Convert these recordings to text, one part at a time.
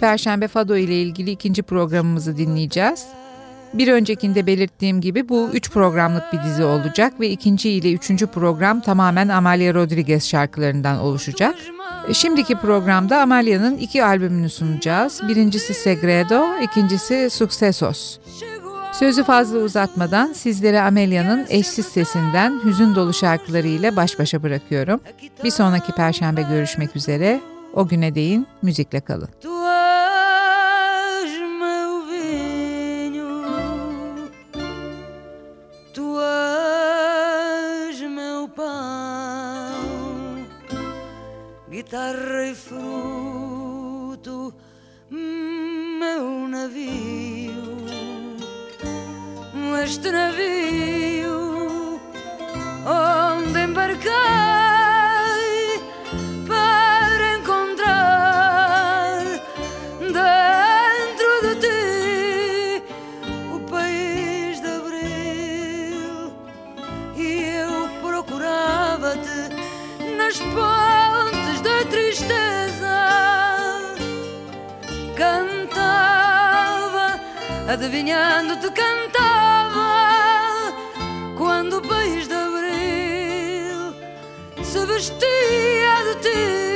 Perşembe Fado ile ilgili ikinci programımızı dinleyeceğiz. Bir öncekinde belirttiğim gibi bu üç programlık bir dizi olacak ve ikinci ile üçüncü program tamamen Amalia Rodriguez şarkılarından oluşacak. Şimdiki programda Amalia'nın iki albümünü sunacağız. Birincisi Segredo, ikincisi Sucesos. Sözü fazla uzatmadan sizlere Amelia'nın eşsiz sesinden hüzün dolu şarkılarıyla baş başa bırakıyorum. Bir sonraki perşembe görüşmek üzere. O güne değin müzikle kalın. cantava quando o país de abril se vestia de ti.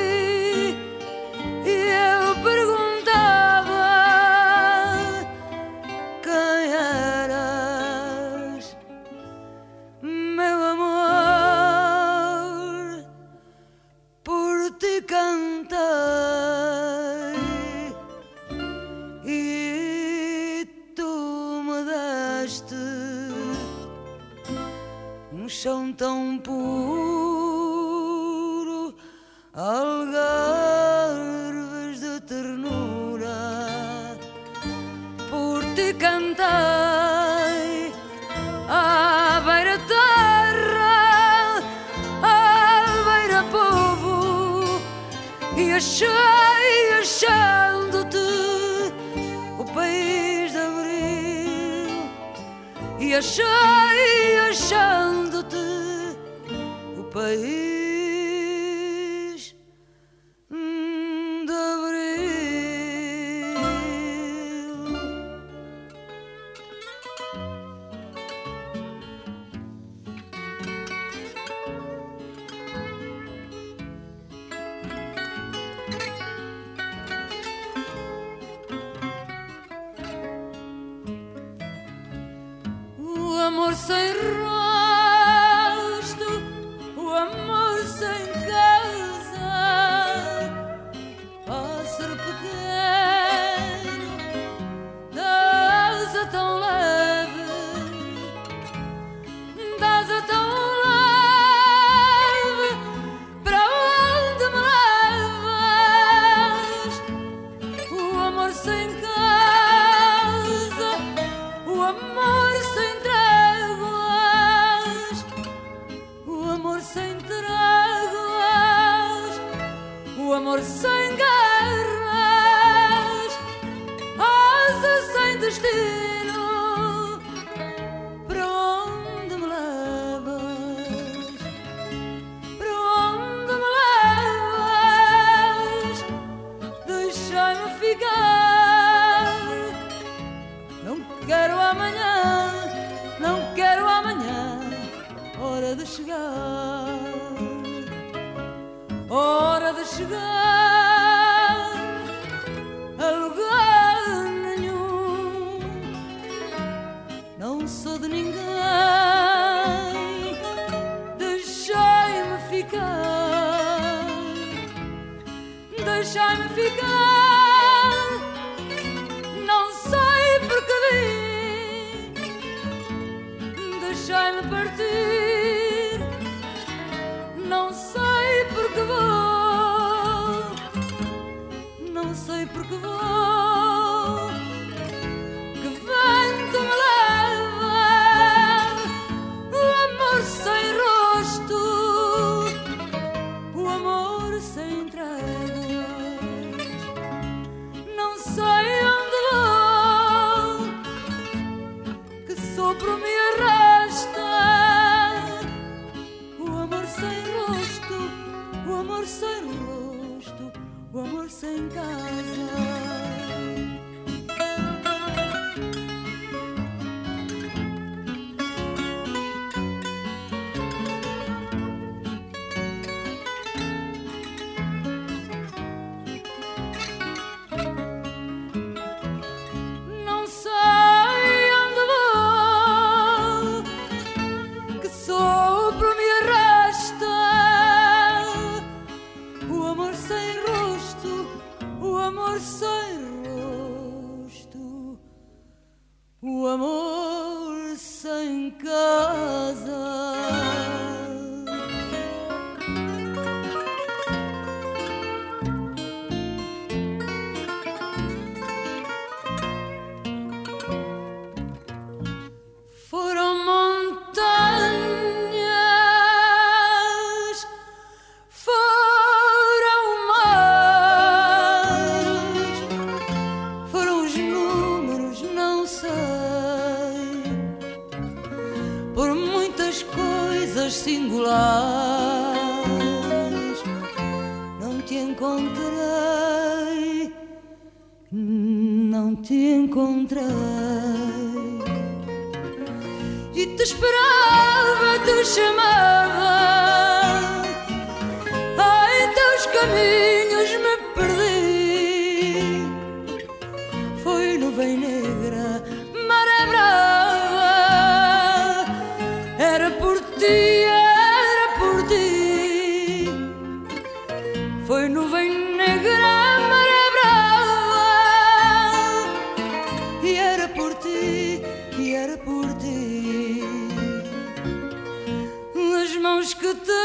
que trago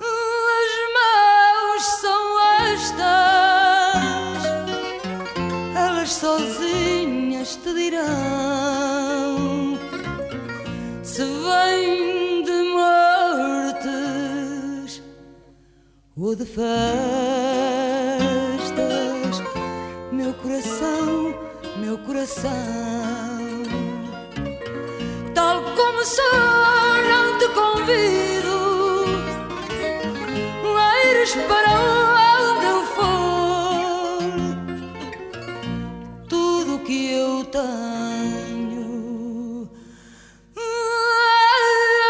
as mãos são estas, elas sozinhas te dirão se vem de mortes ou de festas, meu coração, meu coração. ouvidos, leiros para onde eu for, tudo que eu tenho é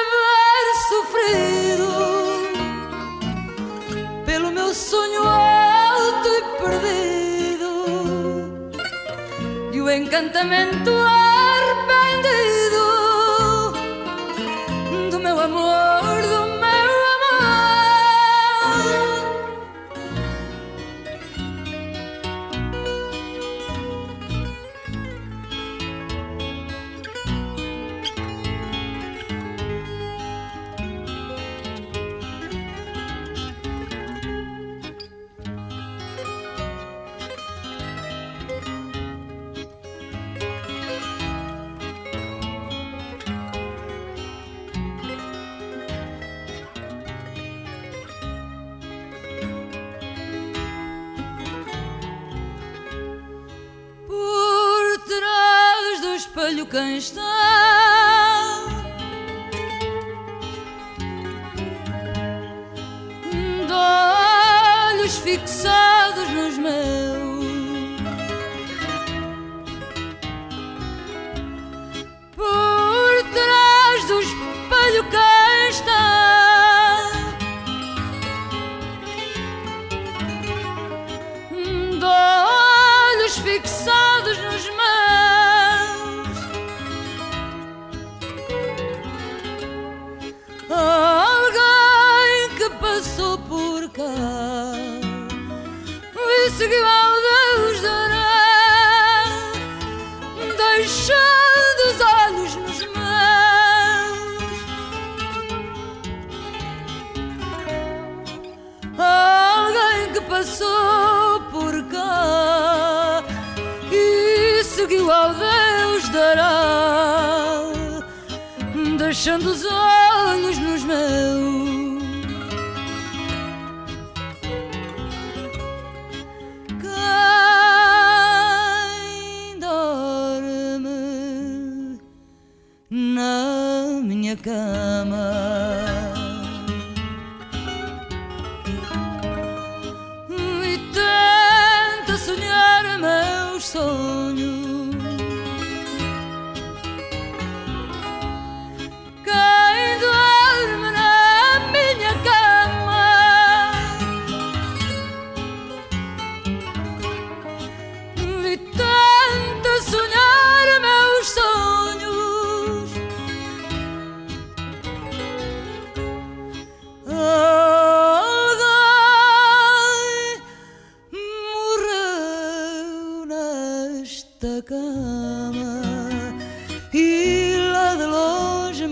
haver sofrido pelo meu sonho alto e perdido e o encantamento. nos meus. passou por cá e seguiu ao Deus dará, deixando os olhos nos meus. Quem dorme na minha cama.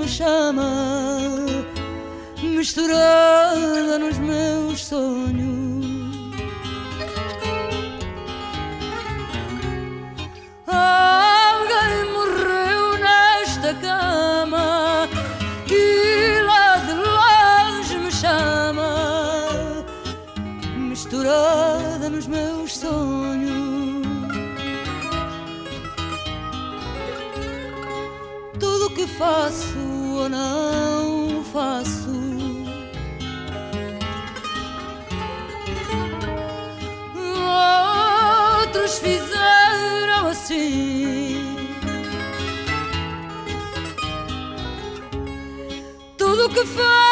chama misturada nos meus sonhos. Alguém morreu nesta cama e lá de longe me chama misturada nos meus sonhos. Tudo o que faço beautiful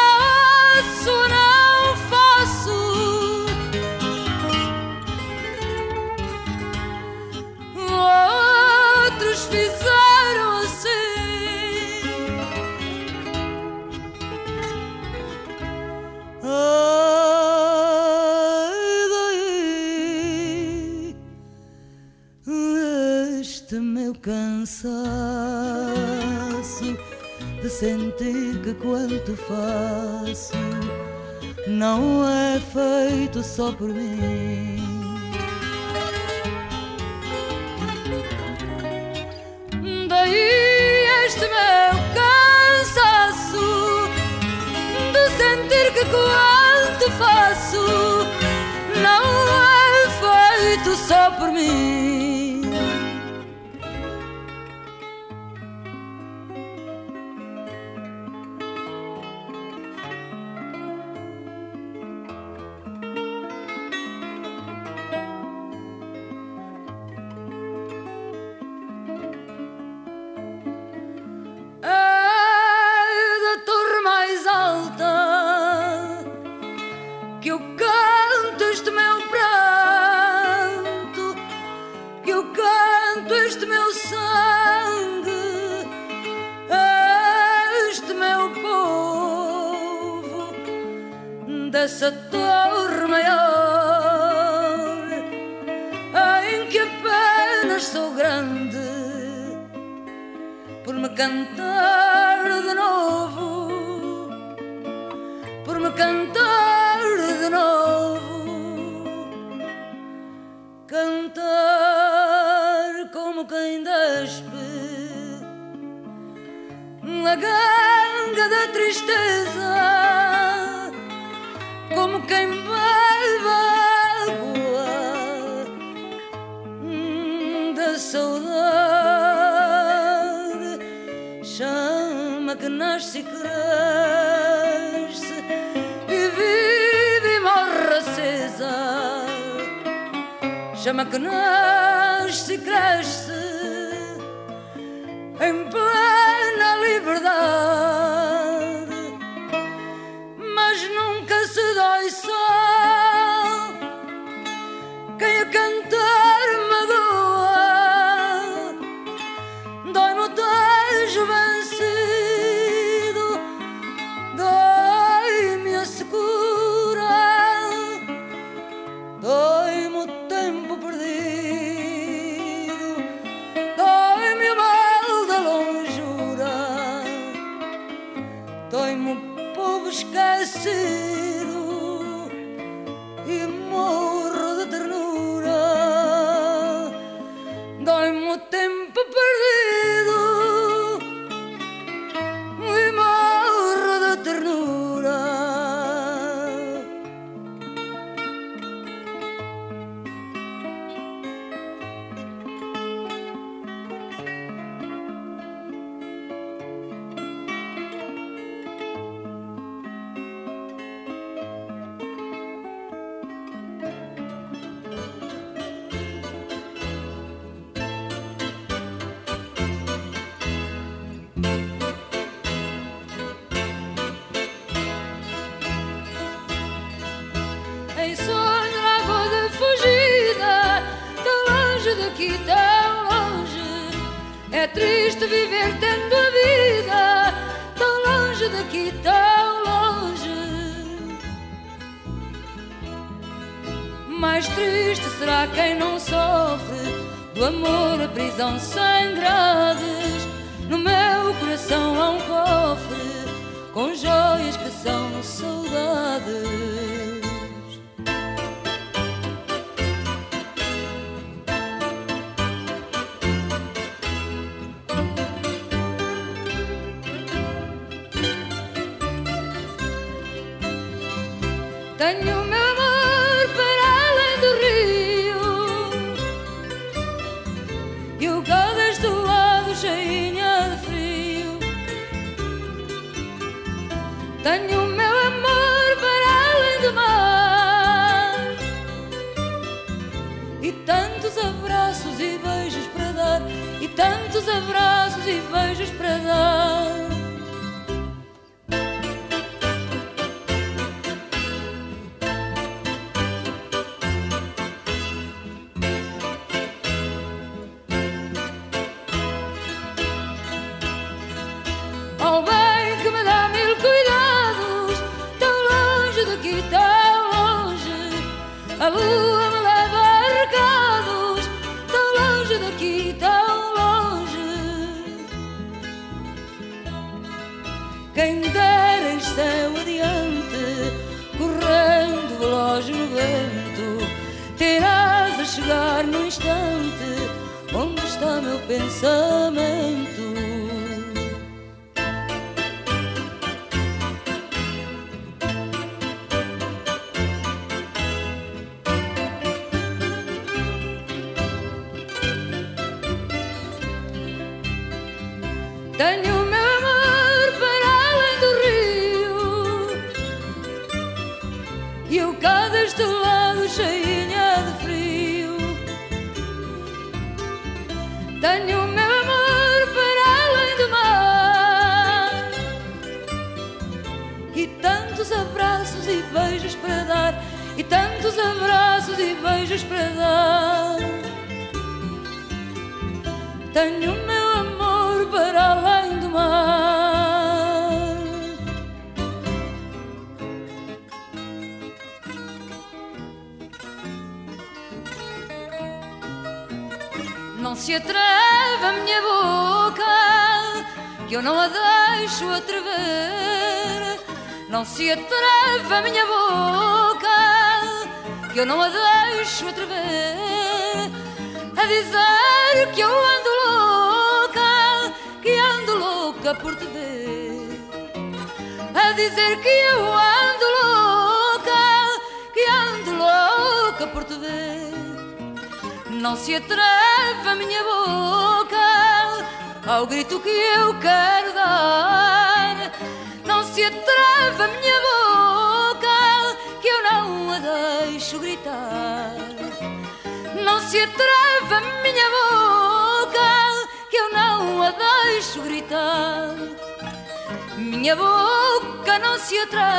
que quanto faço não é feito só por mim. Daí este meu cansaço de sentir que quanto faço não é feito só por mim. Não se atreve a minha boca, que eu não a deixo atrever. Não se atreve a minha boca, que eu não a deixo atrever a dizer que eu ando louca, que ando louca por te ver. A dizer que eu ando louca, que ando louca por te ver. Não se atreve a minha boca ao grito que eu quero dar. Não se atreve a minha boca que eu não a deixo gritar. Não se atreve a minha boca que eu não a deixo gritar. Minha boca não se atreve,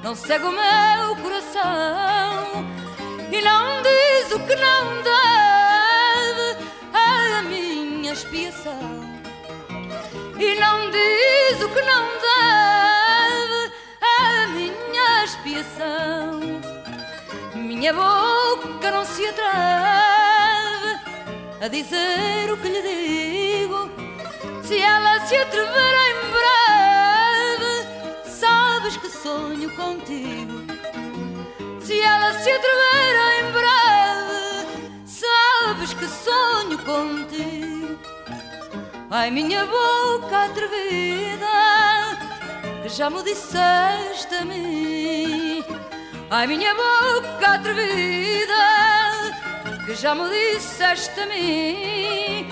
não segue o meu coração e não diz o que não deve à minha expiação. E não diz o que não deve à minha expiação. Minha boca não se atreve a dizer o que lhe digo. Se ela se atrever em breve, sabes que sonho contigo. Se ela se atrever em breve, sabes que sonho contigo. Ai, minha boca atrevida, que já me disseste a mim. Ai, minha boca atrevida, que já me disseste a mim.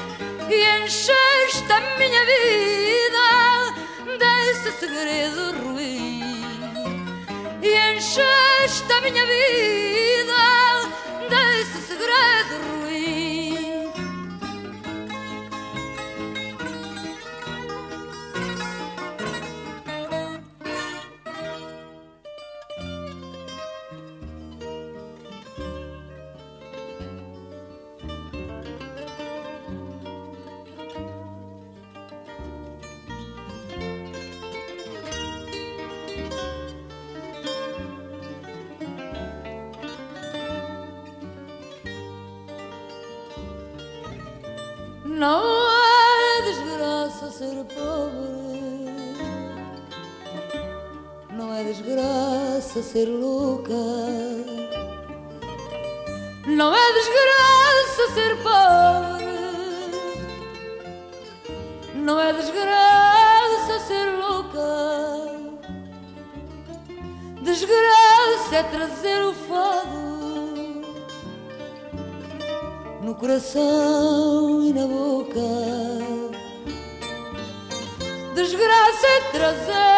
E encheste a minha vida desse segredo ruim. E encheste a minha vida desse segredo ser louca, não é desgraça ser pobre, não é desgraça ser louca, desgraça é trazer o fado no coração e na boca. Desgraça é trazer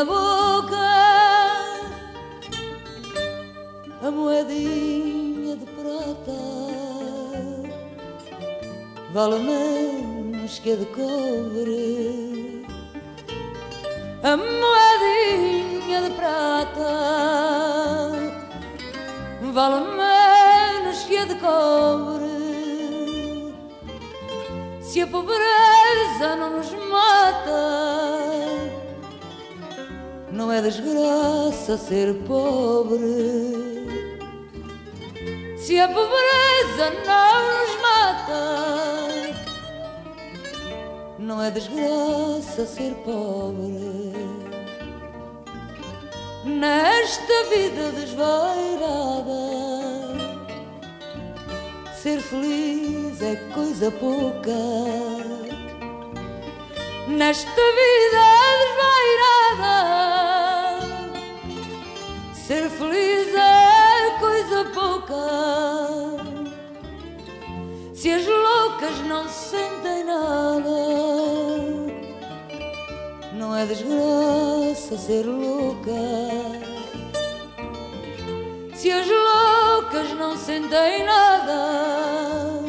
na boca. A moedinha de prata vale menos que a de cobre. A moedinha de prata vale menos que a de cobre. Se a pobreza não nos mata, não é desgraça ser pobre. Se a pobreza não nos mata, não é desgraça ser pobre. Nesta vida desvairada, ser feliz é coisa pouca. Nesta vida desvairada, Se as loucas não sentem nada, não é desgraça ser louca. Se as loucas não sentem nada,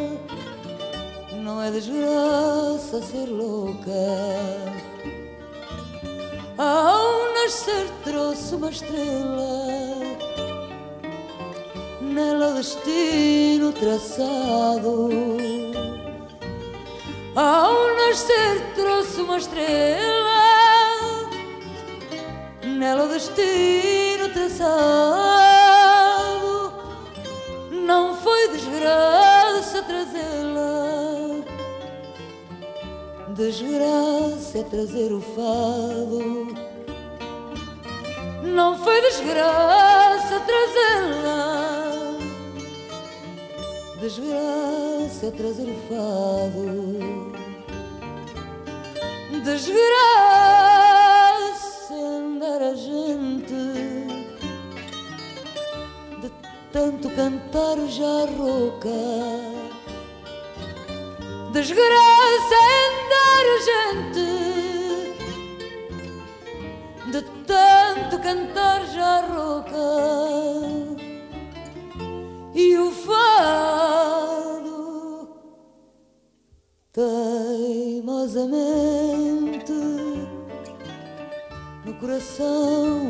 não é desgraça ser louca. Ao nascer trouxe uma estrela o destino traçado. Ao nascer trouxe uma estrela, nela o destino traçado. Não foi desgraça trazê-la, desgraça é trazer o fado. Não foi desgraça trazê-la, desgraça trazer fado. Desgraça andar a gente de tanto cantar já rouca. Desgraça andar a gente de tanto cantar já rouca e o fado teimosamente no coração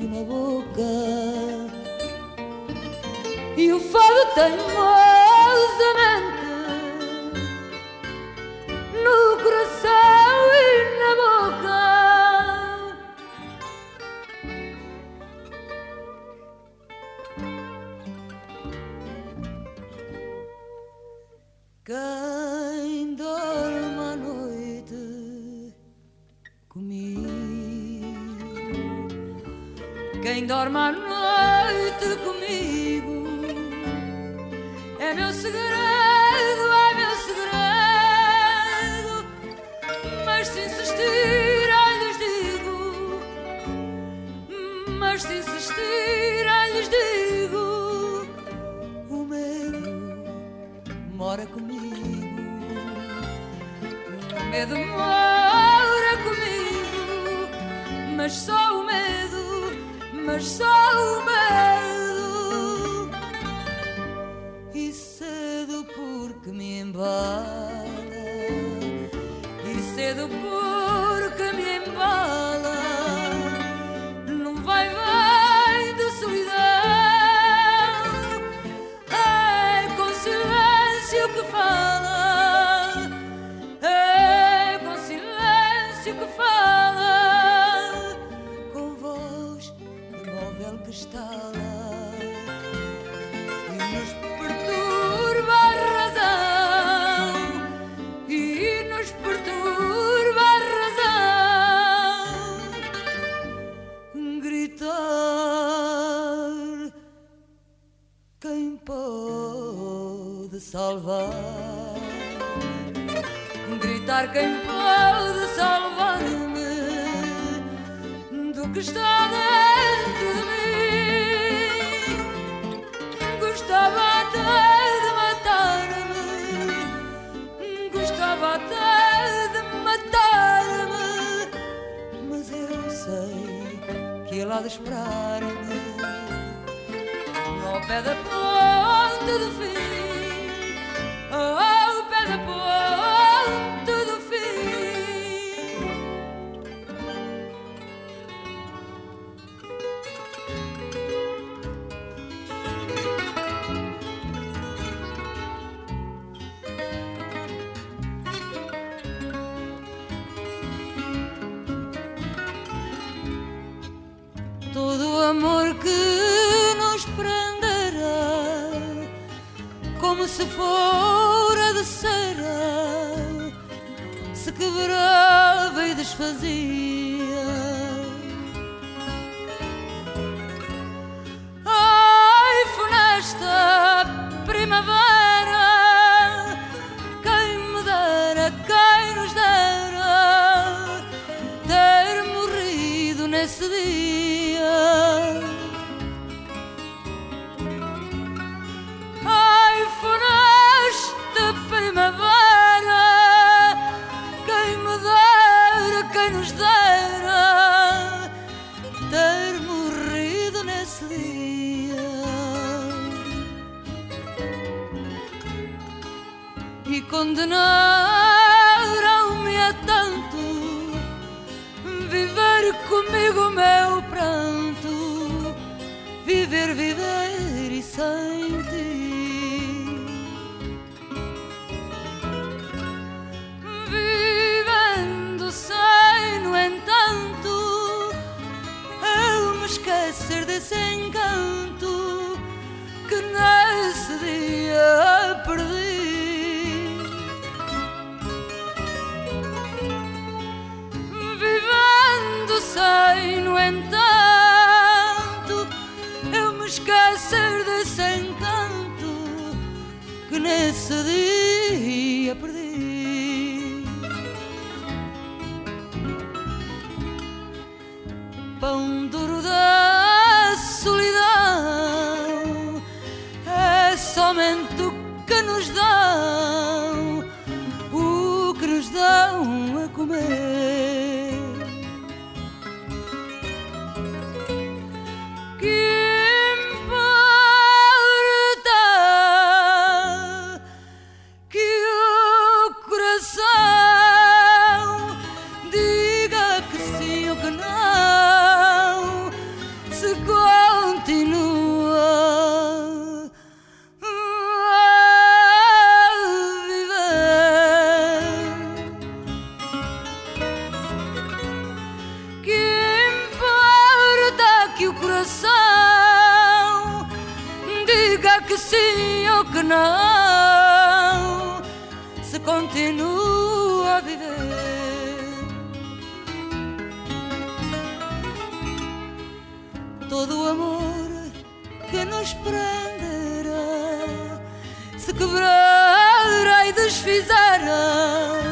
e na boca. E o fado teimosamente Dorme à noite comigo É meu segredo, é meu segredo Mas se insistir, ai lhes digo Mas se insistir, ai lhes digo O medo mora comigo. O medo mora comigo, mas só o mas só o medo e cedo porque me embalo. Condenaram-me a é tanto viver comigo meu pranto, viver, viver e sem não se continua a viver. Todo o amor que nos prenderá se quebrará e desfizerá.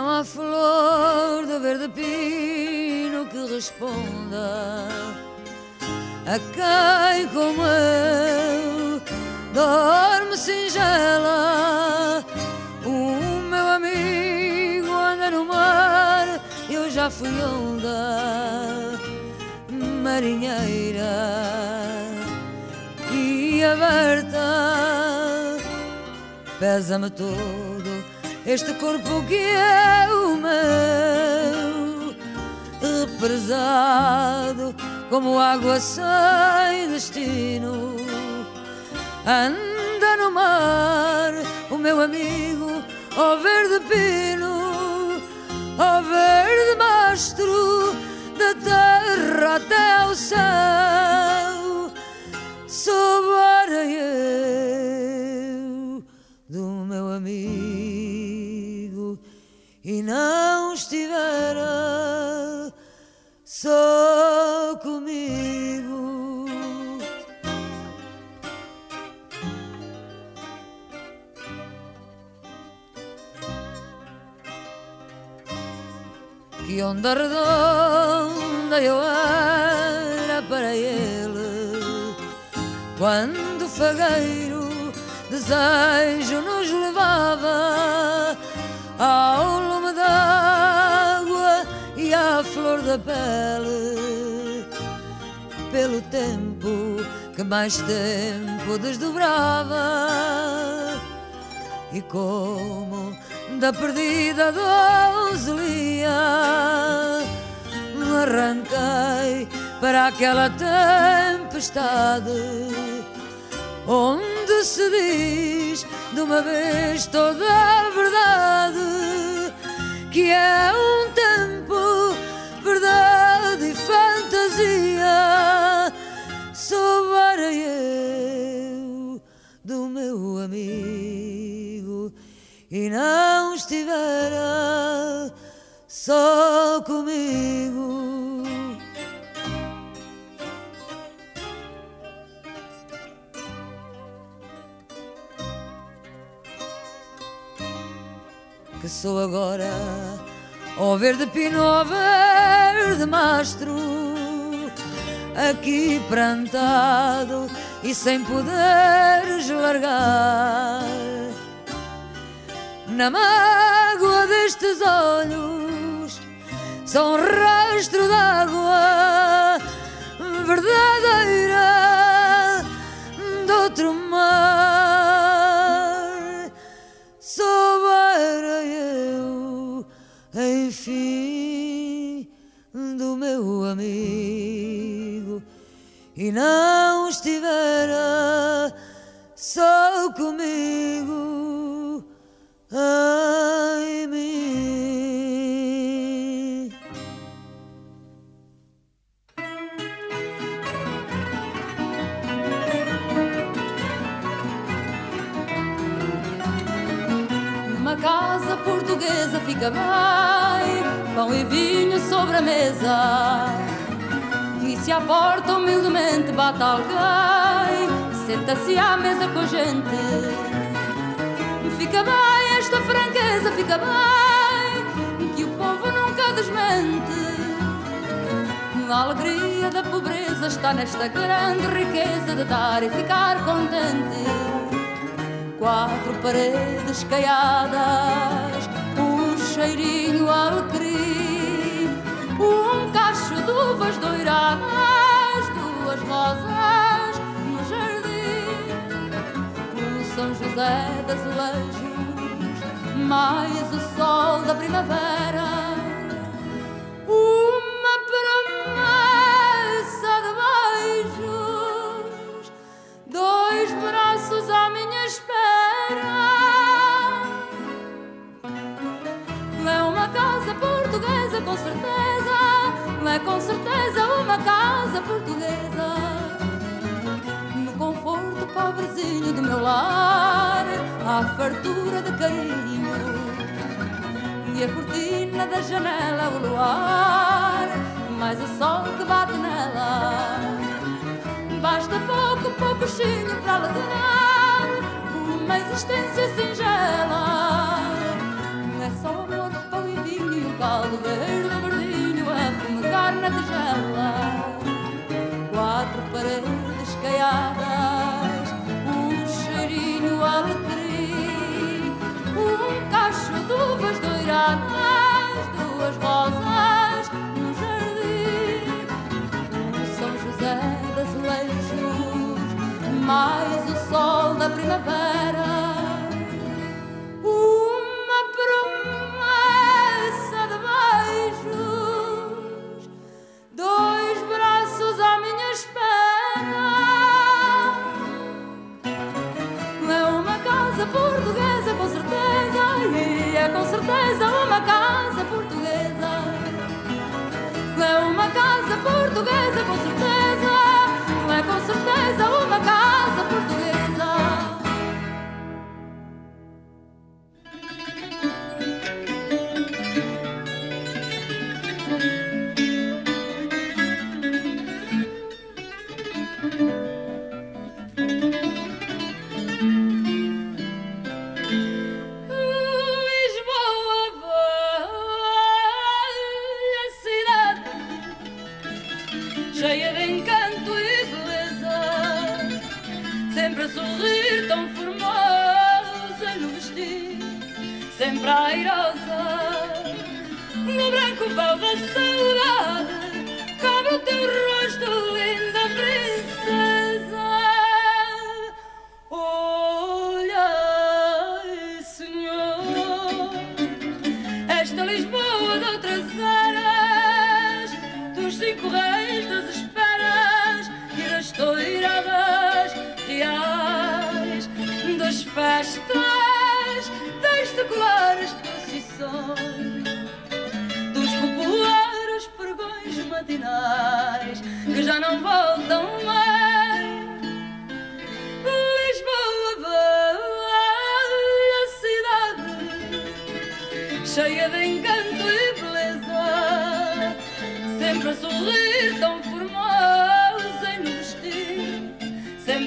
Não há flor do verde pino que responda a quem como eu dorme singela. O meu amigo anda no mar, eu já fui onda marinheira e aberta pesa-me todo este corpo que é o meu, represado como água sem destino. Anda no mar, o meu amigo, ó verde pino, ó verde mastro da terra até ao céu. E não estivera só comigo. Que onda redonda eu era para ele quando o fagueiro desejo nos levava ao flor da pele pelo tempo que mais tempo desdobrava e como da perdida donzelia me arranquei para aquela tempestade onde se diz de uma vez toda a verdade que é um tempo, e não estivera só comigo. que sou agora ó verde pino, ó verde mastro aqui plantado e sem poderes largar na mágoa destes olhos são rastro d'água verdadeira de outro mar. Soubera eu e fim do meu amigo e não estivera só comigo em mim. Numa casa portuguesa fica bem, pão e vinho sobre a mesa. E se à porta humildemente bate alguém, senta-se à mesa com a gente. Fica bem esta franqueza, fica bem, que o povo nunca desmente. A alegria da pobreza está nesta grande riqueza de dar e ficar contente. Quatro paredes caiadas, um cheirinho alecrim, um cacho de uvas doiradas, duas rosas no jardim, o São José das Azulejos, mais o sol da primavera. Uma promessa de beijos, dois braços à minha espera. É uma casa portuguesa, com certeza. É com certeza uma casa portuguesa. Pobrezinho do meu lar, há fartura de carinho. E a cortina da janela, o luar, mais o sol que bate nela. Basta pouco, pouco chinho para alegrar uma existência singela. É só amor, pão e vinho e um caldo verde verdinho a fumegar na tigela. Quatro paredes caiadas, um cacho de uvas doiradas, duas rosas no jardim. São José das Azulejos, mais o sol da primavera.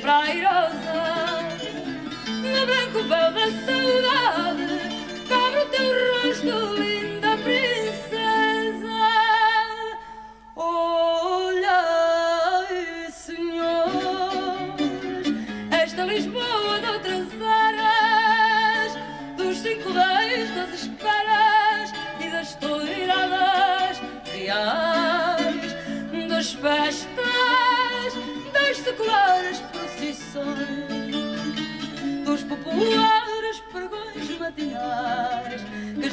Sempre airosa, no branco véu da saudade,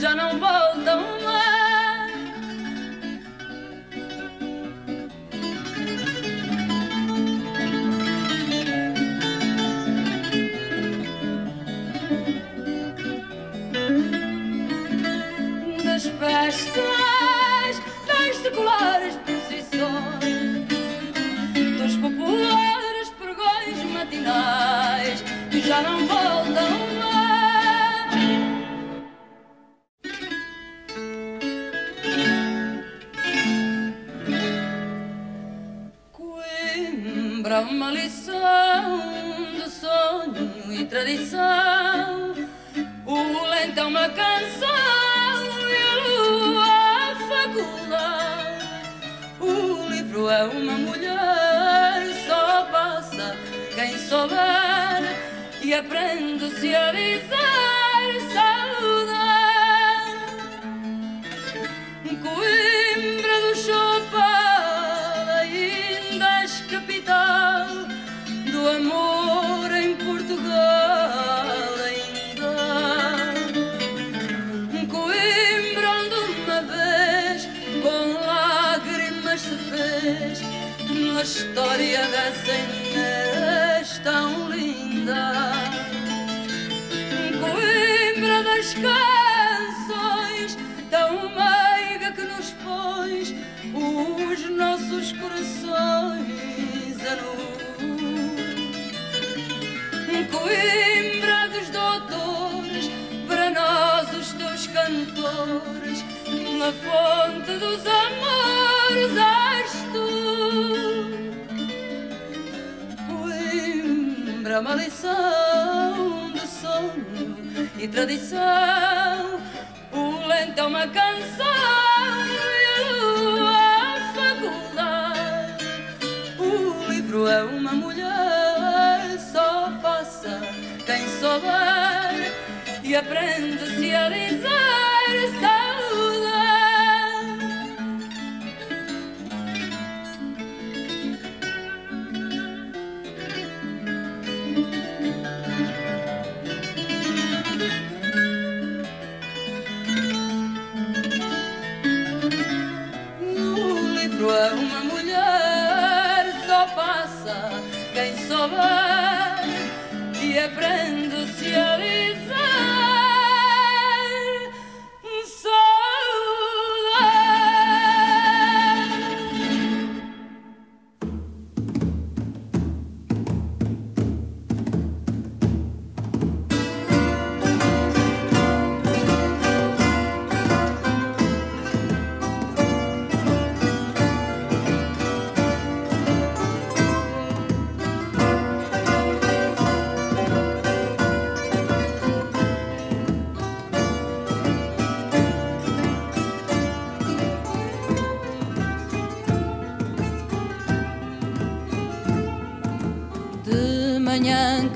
já não voltam na história dessa Inês tão linda. Coimbra das canções, tão meiga que nos pões os nossos corações a nu. Coimbra dos doutores, para nós os teus cantores, na fonte dos amores Coimbra, uma lição de sonho e tradição. O lento é uma canção e a lua a faculdade. O livro é uma mulher, só passa quem souber e aprende-se a dizer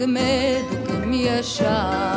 manhã que medo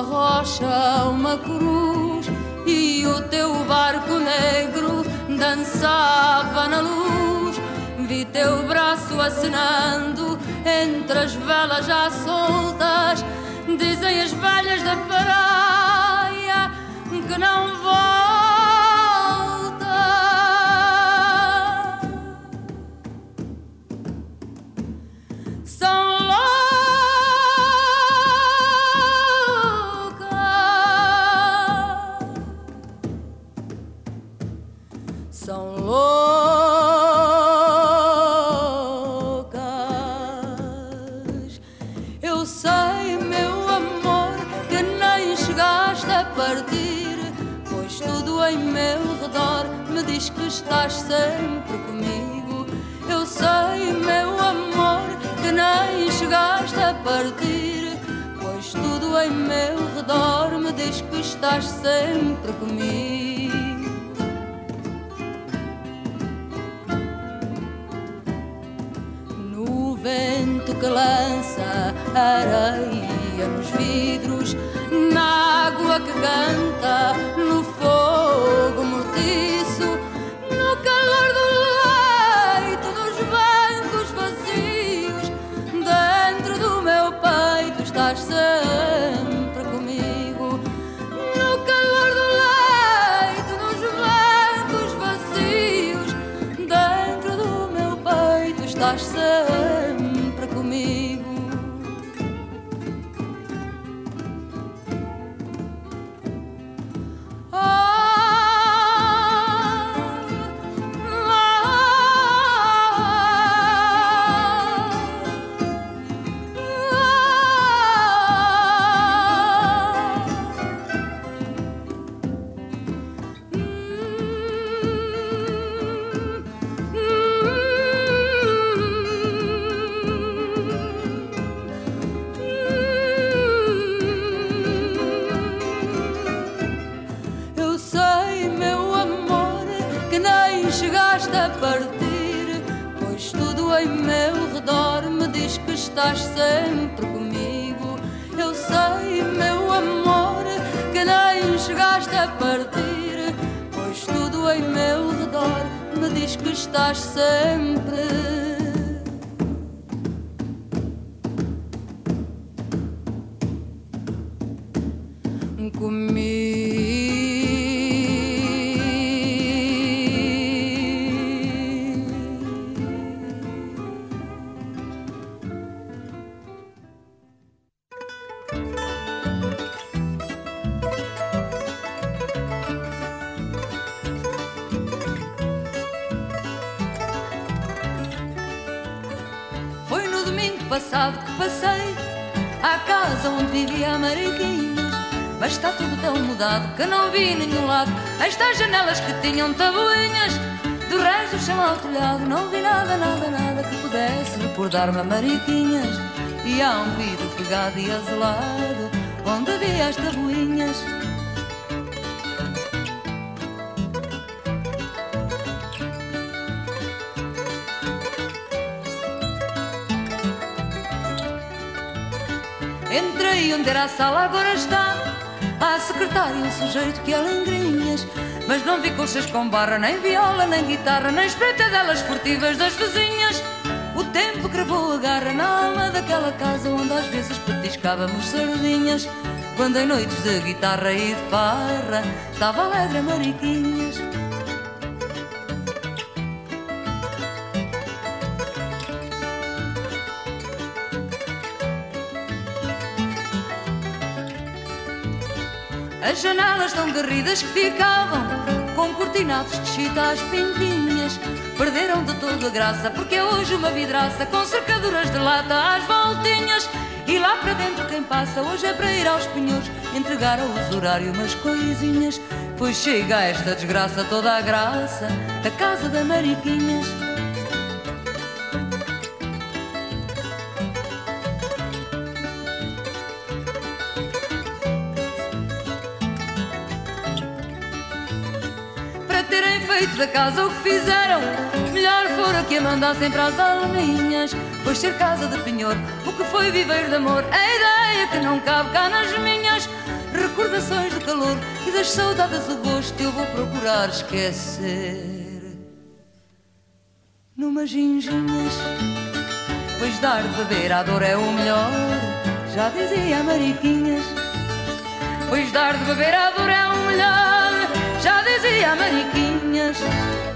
rocha uma cruz E o teu barco negro dançava na luz. Vi teu braço acenando entre as velas já soltas. Dizem as velhas da praia que não partir Pois tudo em meu redor me diz que estás sempre comigo. No vento que lança areia nos vidros, na água que canta, no fogo estás sempre. comigo. Estas janelas que tinham tabuinhas, do resto do chão ao telhado, não vi nada, nada, nada que pudesse recordar-me a Mariquinhas. E há um vidro pegado e azulado, onde havia as tabuinhas. Entrei onde era a sala, agora está a secretária, um sujeito que lengrinhas. Mas não vi colchas com barra, nem viola, nem guitarra, nem espreitadelas furtivas das vizinhas. O tempo cravou a garra na alma daquela casa onde às vezes petiscávamos sardinhas. Quando em noites de guitarra e de farra estava alegre Mariquinhas. As janelas tão garridas que ficavam com cortinados de chita às pintinhas. Perderam de toda a graça porque é hoje uma vidraça com cercaduras de lata às voltinhas. E lá para dentro quem passa hoje é para ir aos pinhões entregar ao usurário umas coisinhas. Pois chega a esta desgraça toda a graça da casa da Mariquinhas feito da casa o que fizeram. Melhor fora que a mandassem para as alminhas, pois ser casa de penhor, o que foi viver de amor, a ideia que não cabe cá nas minhas. Recordações de calor e das saudades o gosto eu vou procurar esquecer. Numas ginginhas, pois dar de beber à dor é o melhor, já dizia Mariquinhas. Pois dar de beber à dor é o melhor, já dizia Mariquinhas. Não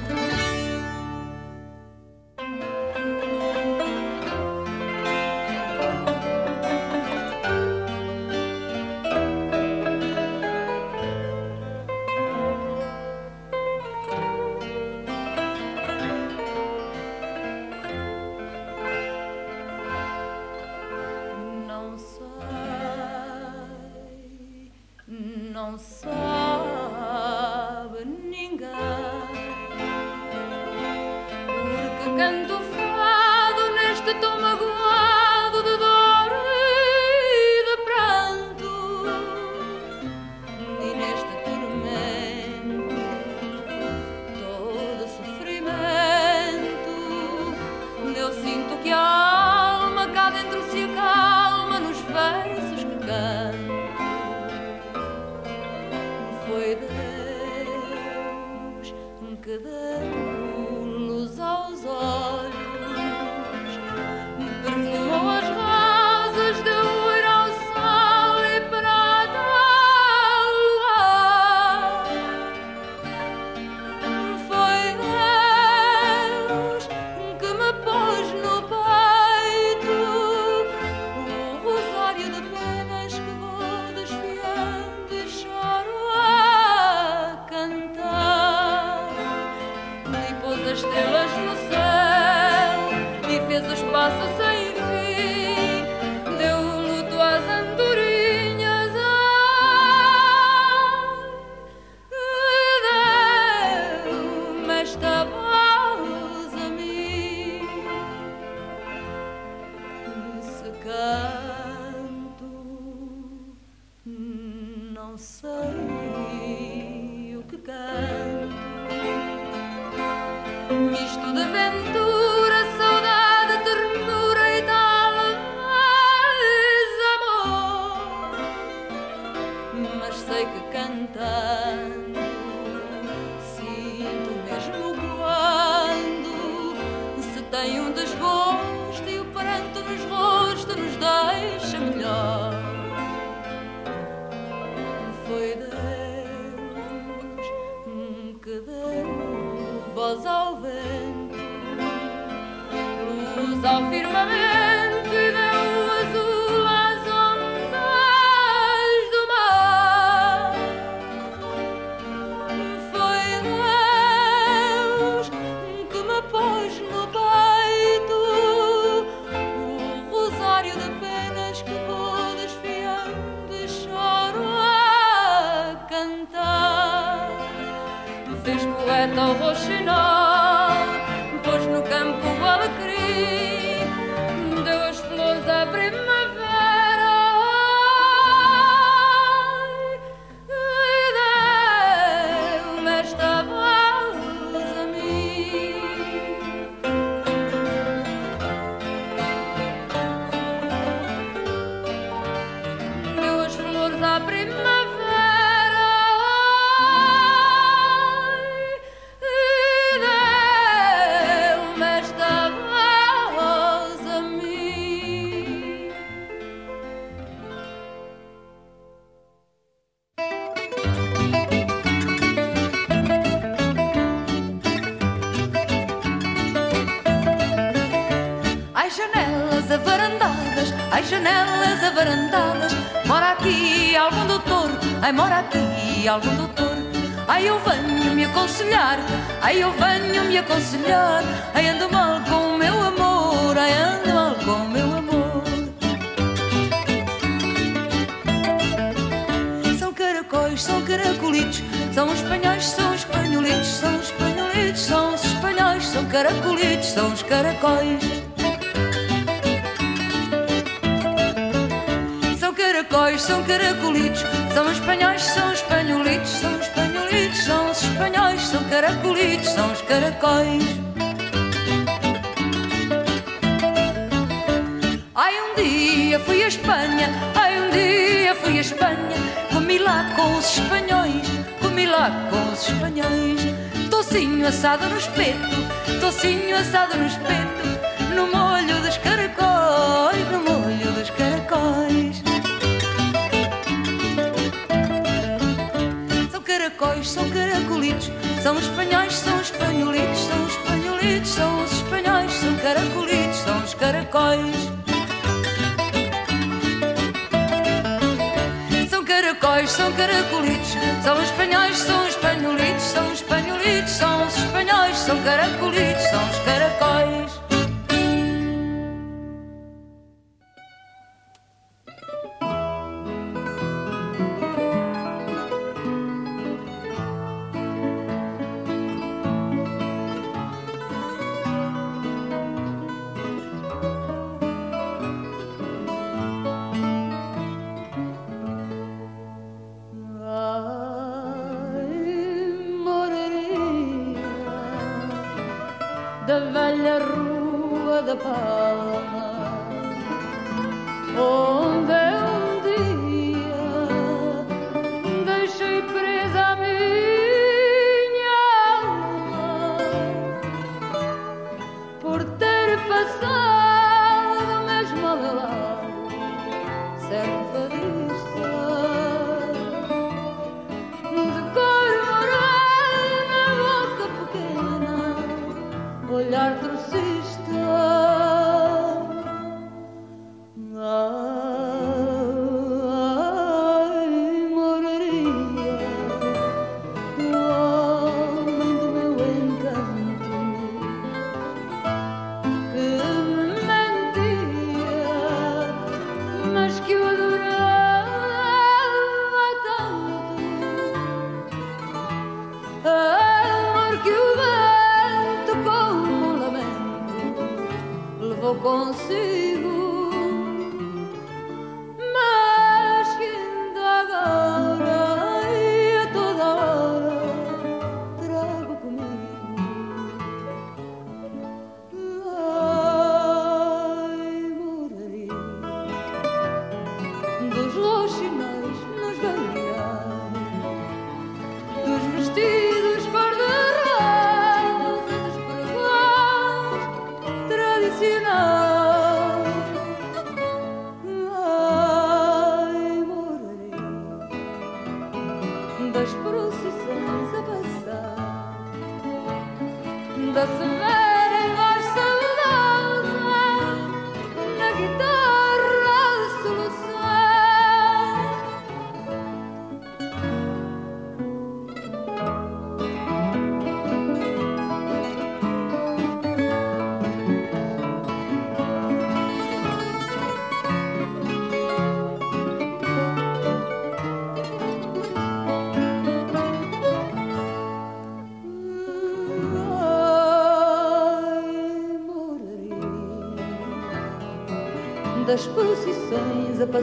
caracóis. Ai, um dia fui à Espanha, ai, um dia fui à Espanha, comi lá com os espanhóis, comi lá com os espanhóis. Tocinho assado no espeto, tocinho assado no espeto, no molho dos caracóis, no molho dos caracóis. São caracóis, são caracolitos são os espanhóis, são os espanholitos, são os espanholitos, são os espanhóis, são caracolitos, são os caracóis. são caracóis, são caracolitos, são espanhóis, são espanholitos, são espanholitos, são os espanhóis, são caracolitos, são consigo.